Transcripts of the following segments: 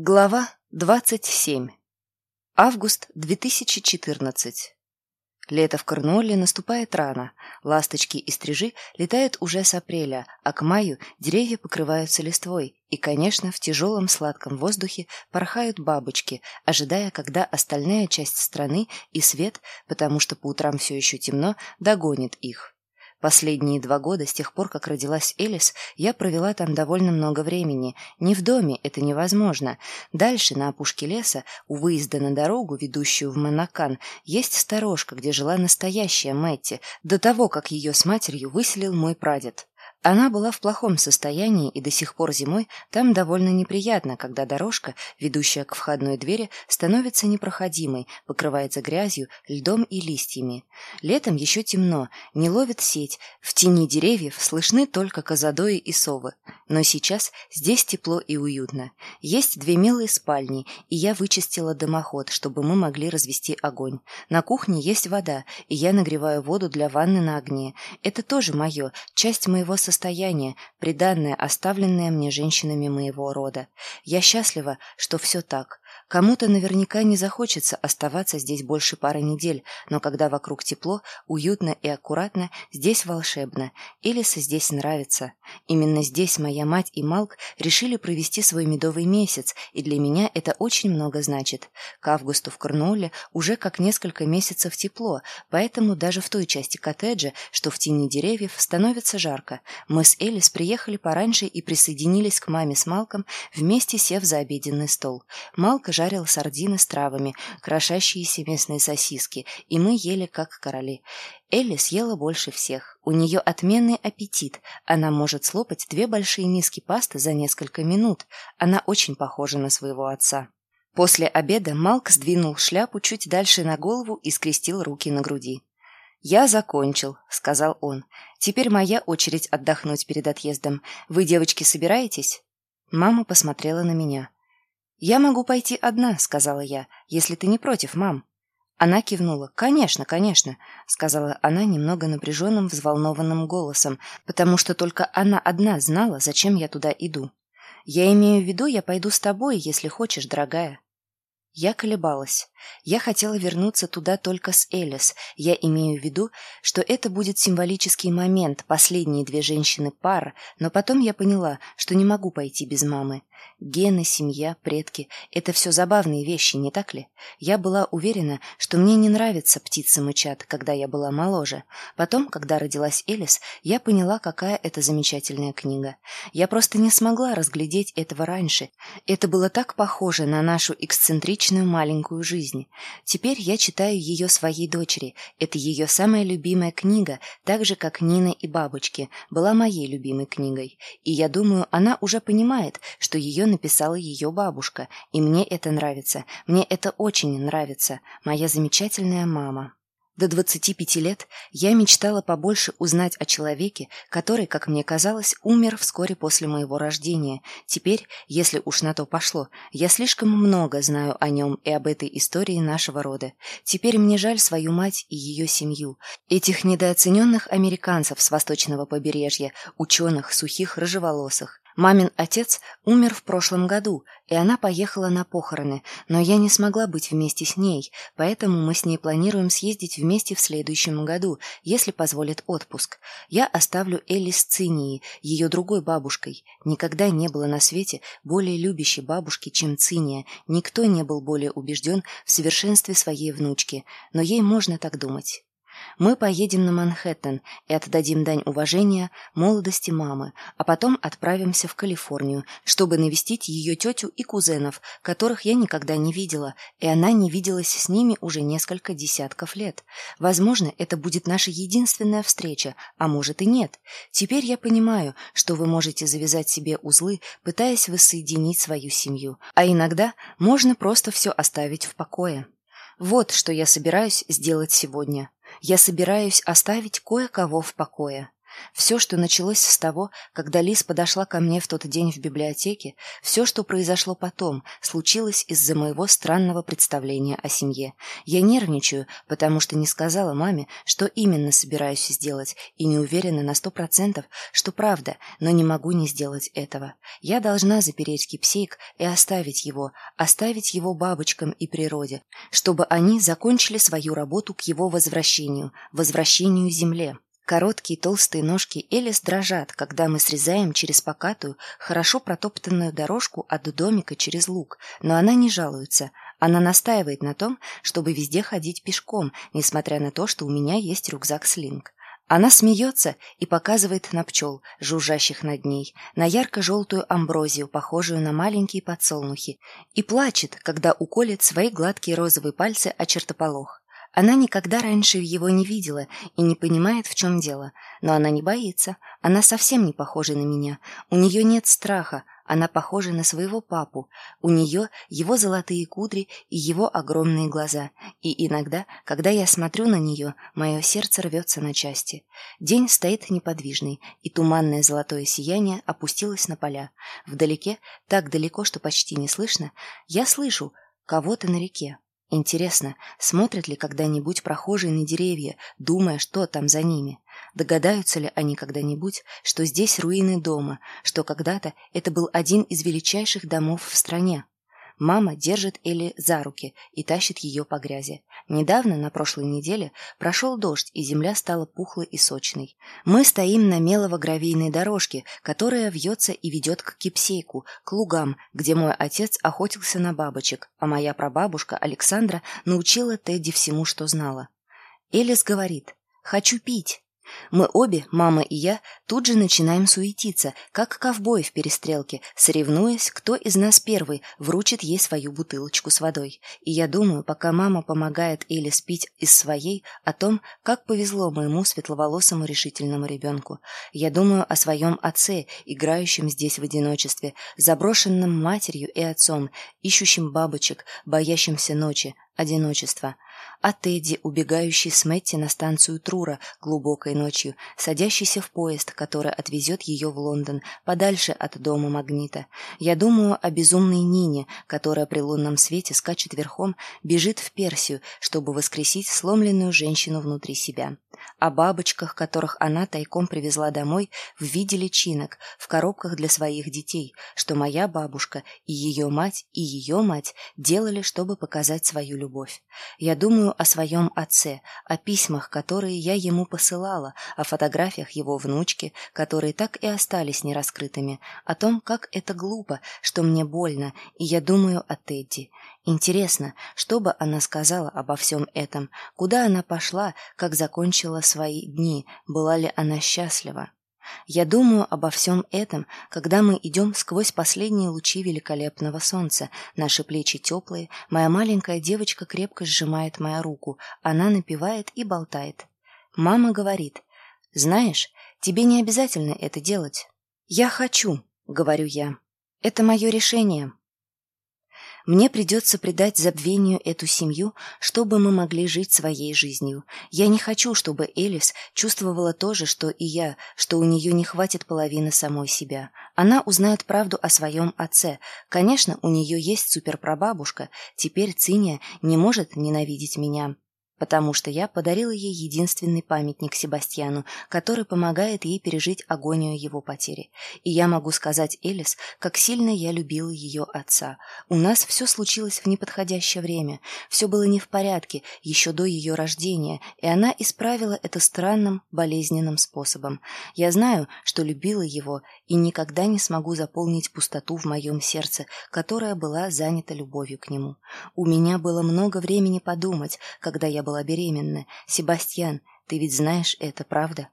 Глава 27. Август 2014. Лето в Корнуолле наступает рано. Ласточки и стрижи летают уже с апреля, а к маю деревья покрываются листвой, и, конечно, в тяжелом сладком воздухе порхают бабочки, ожидая, когда остальная часть страны и свет, потому что по утрам все еще темно, догонит их. Последние два года, с тех пор, как родилась Элис, я провела там довольно много времени. Не в доме, это невозможно. Дальше, на опушке леса, у выезда на дорогу, ведущую в Монакан, есть сторожка, где жила настоящая Мэтти, до того, как ее с матерью выселил мой прадед. Она была в плохом состоянии, и до сих пор зимой там довольно неприятно, когда дорожка, ведущая к входной двери, становится непроходимой, покрывается грязью, льдом и листьями. Летом еще темно, не ловит сеть, в тени деревьев слышны только козадои и совы. Но сейчас здесь тепло и уютно. Есть две милые спальни, и я вычистила дымоход, чтобы мы могли развести огонь. На кухне есть вода, и я нагреваю воду для ванны на огне. Это тоже мое, часть моего состояние, приданное, оставленное мне женщинами моего рода. Я счастлива, что все так. Кому-то наверняка не захочется оставаться здесь больше пары недель, но когда вокруг тепло, уютно и аккуратно, здесь волшебно. Элиса здесь нравится. Именно здесь моя мать и Малк решили провести свой медовый месяц, и для меня это очень много значит. К августу в Корнуолле уже как несколько месяцев тепло, поэтому даже в той части коттеджа, что в тени деревьев, становится жарко. Мы с Элис приехали пораньше и присоединились к маме с Малком, вместе сев за обеденный стол. Малка жарил сардины с травами, крошащиеся местные сосиски, и мы ели как короли. Элли съела больше всех. У нее отменный аппетит. Она может слопать две большие миски пасты за несколько минут. Она очень похожа на своего отца. После обеда Малк сдвинул шляпу чуть дальше на голову и скрестил руки на груди. «Я закончил», — сказал он. «Теперь моя очередь отдохнуть перед отъездом. Вы, девочки, собираетесь?» Мама посмотрела на меня. «Я могу пойти одна», — сказала я, — «если ты не против, мам». Она кивнула. «Конечно, конечно», — сказала она немного напряженным, взволнованным голосом, потому что только она одна знала, зачем я туда иду. «Я имею в виду, я пойду с тобой, если хочешь, дорогая». Я колебалась. Я хотела вернуться туда только с Элис. Я имею в виду, что это будет символический момент, последние две женщины пара, но потом я поняла, что не могу пойти без мамы. Гены, семья, предки — это все забавные вещи, не так ли? Я была уверена, что мне не нравятся птицы мычат, когда я была моложе. Потом, когда родилась Элис, я поняла, какая это замечательная книга. Я просто не смогла разглядеть этого раньше. Это было так похоже на нашу эксцентричную маленькую жизнь. Теперь я читаю ее своей дочери. Это ее самая любимая книга, так же, как «Нина и бабочки» была моей любимой книгой. И я думаю, она уже понимает, что ее написала ее бабушка, и мне это нравится. Мне это очень нравится. Моя замечательная мама. До 25 лет я мечтала побольше узнать о человеке, который, как мне казалось, умер вскоре после моего рождения. Теперь, если уж на то пошло, я слишком много знаю о нем и об этой истории нашего рода. Теперь мне жаль свою мать и ее семью, этих недооцененных американцев с восточного побережья, ученых, сухих, рыжеволосых. Мамин отец умер в прошлом году, и она поехала на похороны, но я не смогла быть вместе с ней, поэтому мы с ней планируем съездить вместе в следующем году, если позволит отпуск. Я оставлю Элли с Цинией, ее другой бабушкой. Никогда не было на свете более любящей бабушки, чем Циния. Никто не был более убежден в совершенстве своей внучки, но ей можно так думать. Мы поедем на Манхэттен и отдадим дань уважения молодости мамы, а потом отправимся в Калифорнию, чтобы навестить ее тетю и кузенов, которых я никогда не видела, и она не виделась с ними уже несколько десятков лет. Возможно, это будет наша единственная встреча, а может и нет. Теперь я понимаю, что вы можете завязать себе узлы, пытаясь воссоединить свою семью, а иногда можно просто все оставить в покое. Вот что я собираюсь сделать сегодня. Я собираюсь оставить кое-кого в покое. Все, что началось с того, когда Лиз подошла ко мне в тот день в библиотеке, все, что произошло потом, случилось из-за моего странного представления о семье. Я нервничаю, потому что не сказала маме, что именно собираюсь сделать, и не уверена на сто процентов, что правда, но не могу не сделать этого. Я должна запереть кипсейк и оставить его, оставить его бабочкам и природе, чтобы они закончили свою работу к его возвращению, возвращению Земле. Короткие толстые ножки Элис дрожат, когда мы срезаем через покатую, хорошо протоптанную дорожку от домика через луг, но она не жалуется. Она настаивает на том, чтобы везде ходить пешком, несмотря на то, что у меня есть рюкзак-слинг. Она смеется и показывает на пчел, жужжащих над ней, на ярко-желтую амброзию, похожую на маленькие подсолнухи, и плачет, когда уколет свои гладкие розовые пальцы о чертополох. Она никогда раньше его не видела и не понимает, в чем дело. Но она не боится. Она совсем не похожа на меня. У нее нет страха. Она похожа на своего папу. У нее его золотые кудри и его огромные глаза. И иногда, когда я смотрю на нее, мое сердце рвется на части. День стоит неподвижный, и туманное золотое сияние опустилось на поля. Вдалеке, так далеко, что почти не слышно, я слышу кого-то на реке. Интересно, смотрят ли когда-нибудь прохожие на деревья, думая, что там за ними? Догадаются ли они когда-нибудь, что здесь руины дома, что когда-то это был один из величайших домов в стране? Мама держит Элли за руки и тащит ее по грязи. Недавно, на прошлой неделе, прошел дождь, и земля стала пухлой и сочной. Мы стоим на мелово-гравийной дорожке, которая вьется и ведет к Кипсейку, к лугам, где мой отец охотился на бабочек, а моя прабабушка Александра научила Тедди всему, что знала. Элис говорит «Хочу пить». Мы обе, мама и я, тут же начинаем суетиться, как ковбои в перестрелке, соревнуясь, кто из нас первый вручит ей свою бутылочку с водой. И я думаю, пока мама помогает Эле спить из своей, о том, как повезло моему светловолосому решительному ребенку. Я думаю о своем отце, играющем здесь в одиночестве, заброшенном матерью и отцом, ищущим бабочек, боящимся ночи, одиночества а Тедди, убегающий с Мэтти на станцию Трура глубокой ночью, садящийся в поезд, который отвезет ее в Лондон, подальше от дома Магнита. Я думаю о безумной Нине, которая при лунном свете скачет верхом, бежит в Персию, чтобы воскресить сломленную женщину внутри себя. О бабочках, которых она тайком привезла домой в виде личинок, в коробках для своих детей, что моя бабушка и ее мать и ее мать делали, чтобы показать свою любовь. Я думаю думаю о своем отце, о письмах, которые я ему посылала, о фотографиях его внучки, которые так и остались нераскрытыми, о том, как это глупо, что мне больно, и я думаю о Тедди. Интересно, что бы она сказала обо всем этом, куда она пошла, как закончила свои дни, была ли она счастлива. Я думаю обо всем этом, когда мы идем сквозь последние лучи великолепного солнца. Наши плечи теплые, моя маленькая девочка крепко сжимает мою руку, она напевает и болтает. Мама говорит, «Знаешь, тебе не обязательно это делать». «Я хочу», — говорю я. «Это мое решение». Мне придется предать забвению эту семью, чтобы мы могли жить своей жизнью. Я не хочу, чтобы Элис чувствовала то же, что и я, что у нее не хватит половины самой себя. Она узнает правду о своем отце. Конечно, у нее есть суперпрабабушка. Теперь Циния не может ненавидеть меня потому что я подарила ей единственный памятник Себастьяну, который помогает ей пережить агонию его потери. И я могу сказать Элис, как сильно я любила ее отца. У нас все случилось в неподходящее время, все было не в порядке еще до ее рождения, и она исправила это странным, болезненным способом. Я знаю, что любила его, и никогда не смогу заполнить пустоту в моем сердце, которая была занята любовью к нему. У меня было много времени подумать, когда я была беременна. Себастьян, ты ведь знаешь это, правда?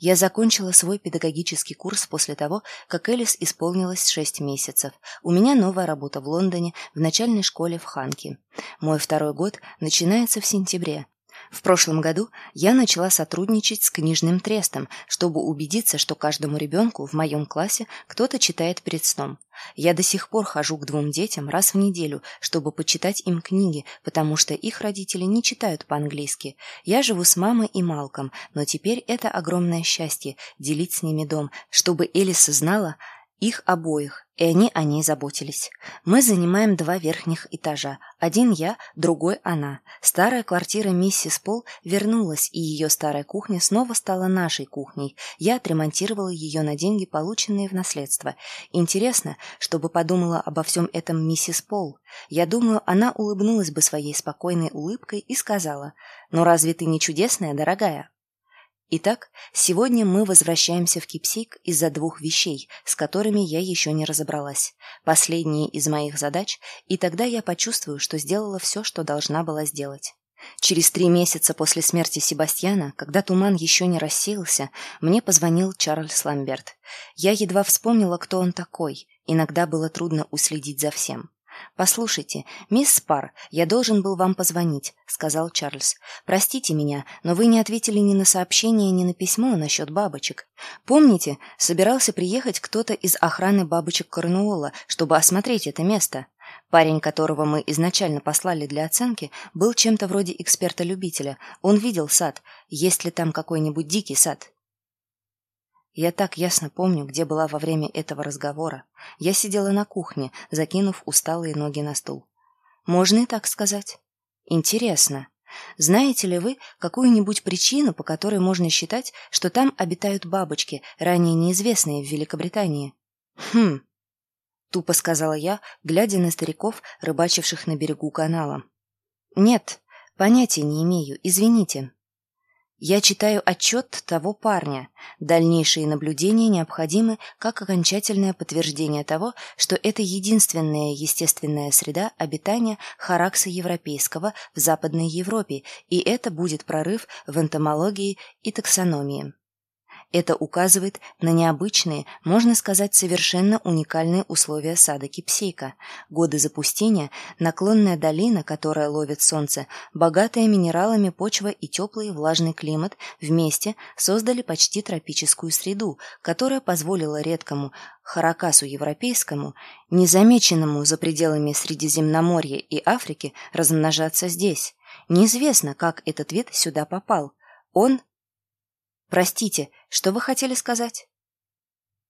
Я закончила свой педагогический курс после того, как Элис исполнилось шесть месяцев. У меня новая работа в Лондоне, в начальной школе в Ханке. Мой второй год начинается в сентябре. В прошлом году я начала сотрудничать с книжным трестом, чтобы убедиться, что каждому ребенку в моем классе кто-то читает перед сном. Я до сих пор хожу к двум детям раз в неделю, чтобы почитать им книги, потому что их родители не читают по-английски. Я живу с мамой и Малком, но теперь это огромное счастье – делить с ними дом, чтобы Элиса знала, их обоих, и они о ней заботились. Мы занимаем два верхних этажа. Один я, другой она. Старая квартира миссис Пол вернулась, и ее старая кухня снова стала нашей кухней. Я отремонтировала ее на деньги, полученные в наследство. Интересно, чтобы подумала обо всем этом миссис Пол. Я думаю, она улыбнулась бы своей спокойной улыбкой и сказала, «Ну разве ты не чудесная, дорогая?» Итак, сегодня мы возвращаемся в Кипсик из-за двух вещей, с которыми я еще не разобралась. Последние из моих задач, и тогда я почувствую, что сделала все, что должна была сделать. Через три месяца после смерти Себастьяна, когда туман еще не рассеялся, мне позвонил Чарльз Ламберт. Я едва вспомнила, кто он такой. Иногда было трудно уследить за всем. «Послушайте, мисс Спар, я должен был вам позвонить», — сказал Чарльз. «Простите меня, но вы не ответили ни на сообщение, ни на письмо насчет бабочек. Помните, собирался приехать кто-то из охраны бабочек Корнуола, чтобы осмотреть это место?» Парень, которого мы изначально послали для оценки, был чем-то вроде эксперта-любителя. Он видел сад. Есть ли там какой-нибудь дикий сад? Я так ясно помню, где была во время этого разговора. Я сидела на кухне, закинув усталые ноги на стул. Можно и так сказать. Интересно. Знаете ли вы какую-нибудь причину, по которой можно считать, что там обитают бабочки, ранее неизвестные в Великобритании? Хм. Тупо сказала я, глядя на стариков, рыбачивших на берегу канала. Нет, понятия не имею, извините. Я читаю отчет того парня. Дальнейшие наблюдения необходимы как окончательное подтверждение того, что это единственная естественная среда обитания харакса европейского в Западной Европе, и это будет прорыв в энтомологии и таксономии. Это указывает на необычные, можно сказать, совершенно уникальные условия сада Кипсейка. Годы запустения, наклонная долина, которая ловит солнце, богатая минералами почва и теплый влажный климат вместе создали почти тропическую среду, которая позволила редкому харакасу европейскому, незамеченному за пределами Средиземноморья и Африки, размножаться здесь. Неизвестно, как этот вид сюда попал. Он «Простите, что вы хотели сказать?»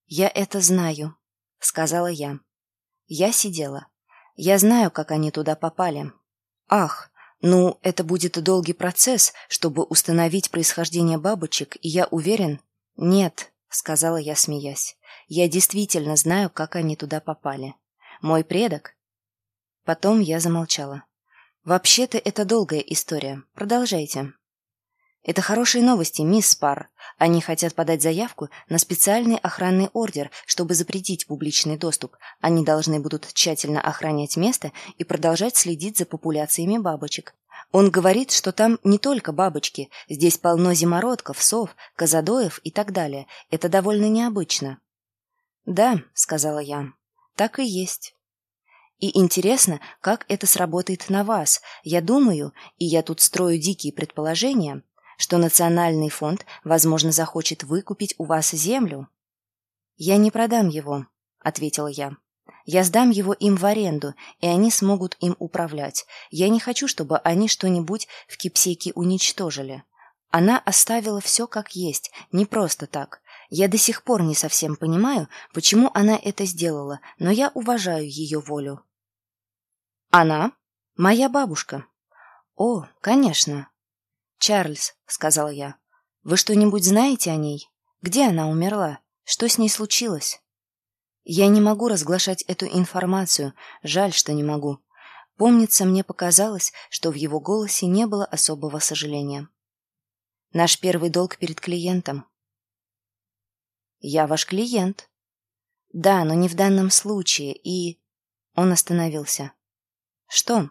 «Я это знаю», — сказала я. Я сидела. Я знаю, как они туда попали. Ах, ну, это будет долгий процесс, чтобы установить происхождение бабочек, и я уверен... Нет, — сказала я, смеясь. Я действительно знаю, как они туда попали. Мой предок... Потом я замолчала. Вообще-то это долгая история. Продолжайте. Это хорошие новости, мисс Спар. Они хотят подать заявку на специальный охранный ордер, чтобы запретить публичный доступ. Они должны будут тщательно охранять место и продолжать следить за популяциями бабочек. Он говорит, что там не только бабочки, здесь полно зимородков, сов, казадоев и так далее. Это довольно необычно. «Да», — сказала я, — «так и есть». И интересно, как это сработает на вас. Я думаю, и я тут строю дикие предположения, что Национальный фонд, возможно, захочет выкупить у вас землю. «Я не продам его», — ответила я. «Я сдам его им в аренду, и они смогут им управлять. Я не хочу, чтобы они что-нибудь в Кипсеке уничтожили. Она оставила все как есть, не просто так. Я до сих пор не совсем понимаю, почему она это сделала, но я уважаю ее волю». «Она? Моя бабушка». «О, конечно», «Чарльз», — сказал я, — «вы что-нибудь знаете о ней? Где она умерла? Что с ней случилось?» «Я не могу разглашать эту информацию, жаль, что не могу. Помнится, мне показалось, что в его голосе не было особого сожаления. Наш первый долг перед клиентом». «Я ваш клиент». «Да, но не в данном случае, и...» Он остановился. «Что?»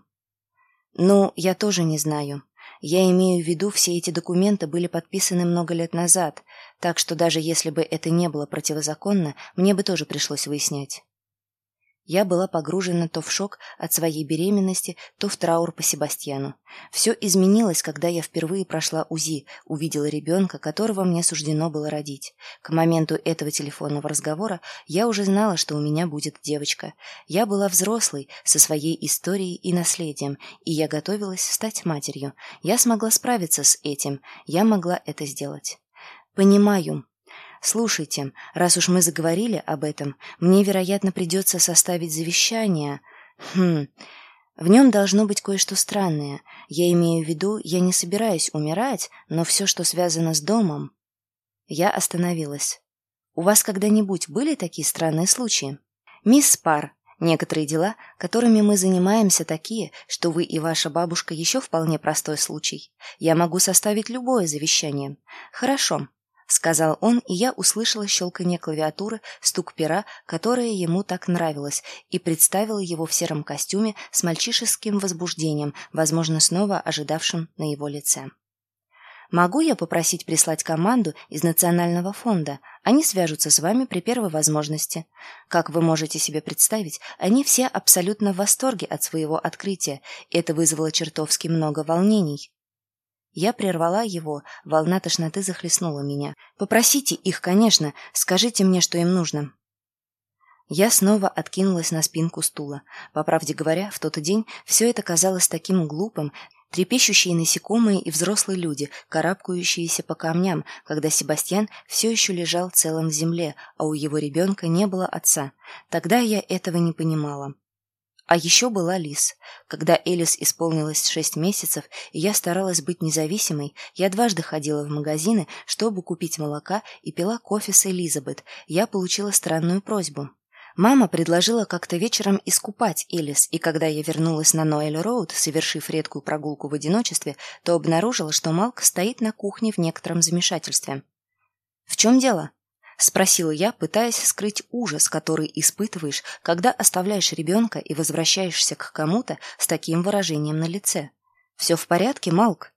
«Ну, я тоже не знаю. Я имею в виду, все эти документы были подписаны много лет назад, так что даже если бы это не было противозаконно, мне бы тоже пришлось выяснять. Я была погружена то в шок от своей беременности, то в траур по Себастьяну. Все изменилось, когда я впервые прошла УЗИ, увидела ребенка, которого мне суждено было родить. К моменту этого телефонного разговора я уже знала, что у меня будет девочка. Я была взрослой, со своей историей и наследием, и я готовилась стать матерью. Я смогла справиться с этим, я могла это сделать. «Понимаю», «Слушайте, раз уж мы заговорили об этом, мне, вероятно, придется составить завещание. Хм, в нем должно быть кое-что странное. Я имею в виду, я не собираюсь умирать, но все, что связано с домом...» Я остановилась. «У вас когда-нибудь были такие странные случаи?» «Мисс Пар, некоторые дела, которыми мы занимаемся, такие, что вы и ваша бабушка еще вполне простой случай. Я могу составить любое завещание. Хорошо, — сказал он, и я услышала щелканье клавиатуры, стук пера, которое ему так нравилось, и представила его в сером костюме с мальчишеским возбуждением, возможно, снова ожидавшим на его лице. «Могу я попросить прислать команду из Национального фонда? Они свяжутся с вами при первой возможности. Как вы можете себе представить, они все абсолютно в восторге от своего открытия, и это вызвало чертовски много волнений». Я прервала его, волна тошноты захлестнула меня. «Попросите их, конечно, скажите мне, что им нужно». Я снова откинулась на спинку стула. По правде говоря, в тот день все это казалось таким глупым, трепещущие насекомые и взрослые люди, карабкающиеся по камням, когда Себастьян все еще лежал целым в земле, а у его ребенка не было отца. Тогда я этого не понимала. А еще была Лис. Когда Элис исполнилось шесть месяцев, и я старалась быть независимой, я дважды ходила в магазины, чтобы купить молока и пила кофе с Элизабет. Я получила странную просьбу. Мама предложила как-то вечером искупать Элис, и когда я вернулась на Ноэль-Роуд, совершив редкую прогулку в одиночестве, то обнаружила, что Малк стоит на кухне в некотором замешательстве. «В чем дело?» — спросила я, пытаясь скрыть ужас, который испытываешь, когда оставляешь ребенка и возвращаешься к кому-то с таким выражением на лице. «Все в порядке, Малк?»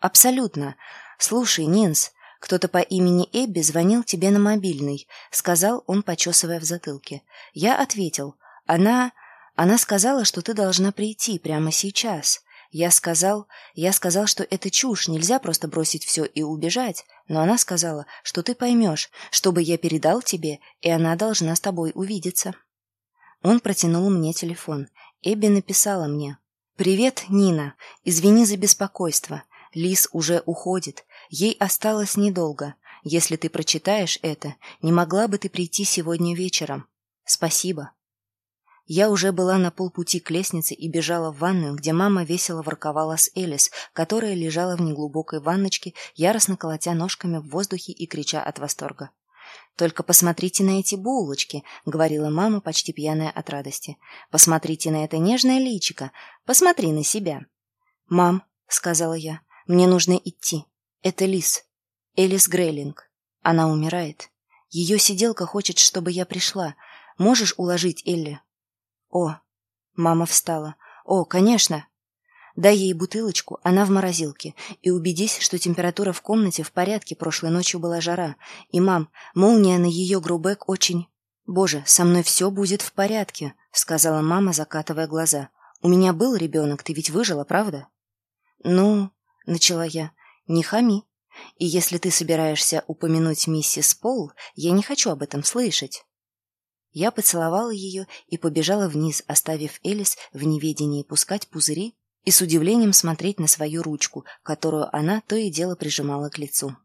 «Абсолютно. Слушай, Нинс, кто-то по имени Эбби звонил тебе на мобильный», — сказал он, почесывая в затылке. Я ответил. «Она... она сказала, что ты должна прийти прямо сейчас. Я сказал, я сказал, что это чушь, нельзя просто бросить все и убежать, но она сказала, что ты поймешь, чтобы я передал тебе, и она должна с тобой увидеться. Он протянул мне телефон. Эбби написала мне. «Привет, Нина. Извини за беспокойство. Лис уже уходит. Ей осталось недолго. Если ты прочитаешь это, не могла бы ты прийти сегодня вечером? Спасибо». Я уже была на полпути к лестнице и бежала в ванную, где мама весело ворковала с Элис, которая лежала в неглубокой ванночке, яростно колотя ножками в воздухе и крича от восторга. «Только посмотрите на эти булочки», — говорила мама, почти пьяная от радости. «Посмотрите на это нежное личико. Посмотри на себя». «Мам», — сказала я, — «мне нужно идти. Это Лис. Элис Грейлинг. Она умирает. Ее сиделка хочет, чтобы я пришла. Можешь уложить Элли?» «О!» Мама встала. «О, конечно!» Дай ей бутылочку, она в морозилке, и убедись, что температура в комнате в порядке, прошлой ночью была жара. И, мам, молния на ее грубек очень... «Боже, со мной все будет в порядке», — сказала мама, закатывая глаза. «У меня был ребенок, ты ведь выжила, правда?» «Ну...» — начала я. «Не хами. И если ты собираешься упомянуть миссис Пол, я не хочу об этом слышать». Я поцеловала ее и побежала вниз, оставив Элис в неведении пускать пузыри и с удивлением смотреть на свою ручку, которую она то и дело прижимала к лицу.